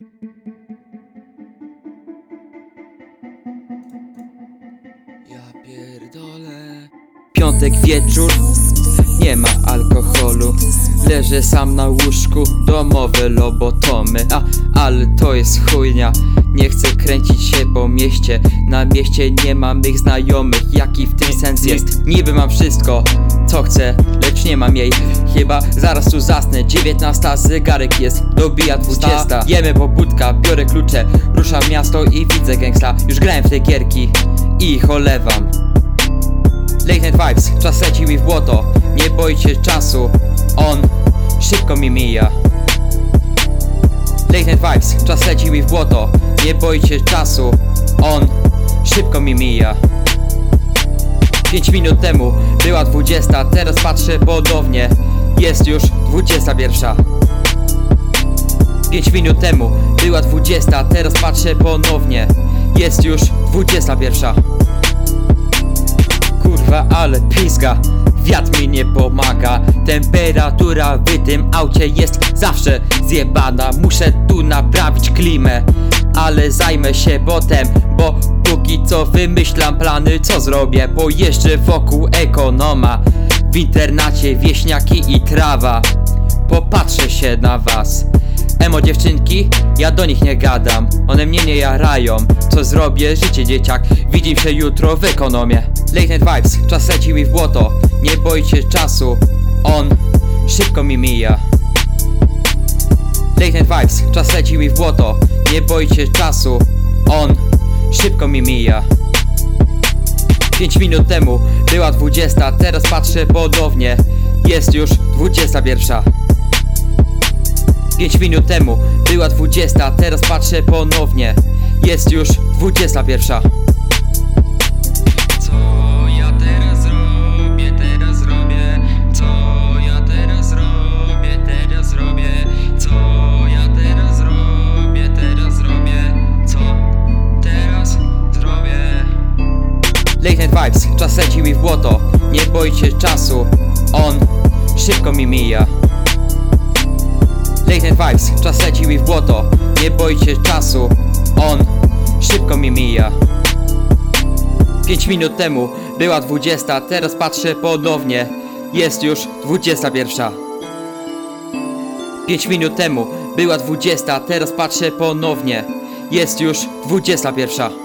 Ja pierdolę. Piątek wieczór, nie ma alkoholu. Leżę sam na łóżku, domowe lobotomy. A, ale to jest chujnia. Nie chcę kręcić się po mieście. Na mieście nie mam mych znajomych. Jaki w tym sens jest? Niby mam wszystko, co chcę, lecz nie mam jej. Chyba zaraz tu zasnę. 19 zegarek jest, dobija 20. Jemy pobudka, biorę klucze, ruszam miasto i widzę gangsta. Już grałem w te gierki i ich olewam. Late night vibes, czas leci mi w błoto Nie boicie czasu, on szybko mi mija Late night vibes, czas leci mi w błoto Nie boicie czasu, on szybko mi mija 5 minut temu była 20, teraz patrzę ponownie Jest już 21 5 minut temu była 20, teraz patrzę ponownie. Jest już 21 Kurwa, ale pizga. Wiatr mi nie pomaga. Temperatura w tym aucie jest zawsze zjebana. Muszę tu naprawić klimę Ale zajmę się potem Bo póki co wymyślam plany Co zrobię? Pojeżdżę wokół ekonoma. W internacie wieśniaki i trawa. Popatrzę się na was. Emo dziewczynki, ja do nich nie gadam. One mnie nie jarają. Co zrobię? Życie dzieciak? Widzimy się jutro w ekonomie. Late night vibes, czas leci mi w błoto. Nie boicie czasu. On szybko mi mija Late vibes, czas leci mi w błoto. Nie boicie czasu. On szybko mi mija. 5 minut temu była 20, teraz patrzę ponownie. Jest już 21 5 minut temu była 20, teraz patrzę ponownie. Jest już 21 Late night vibes, czas leci mi w błoto. Nie boicie czasu, on szybko mi mija. Late night vibes, czas leci mi w błoto. Nie boicie czasu, on szybko mi mija. 5 minut temu była 20, teraz patrzę ponownie. Jest już 21 5 minut temu była 20, teraz patrzę ponownie. Jest już 21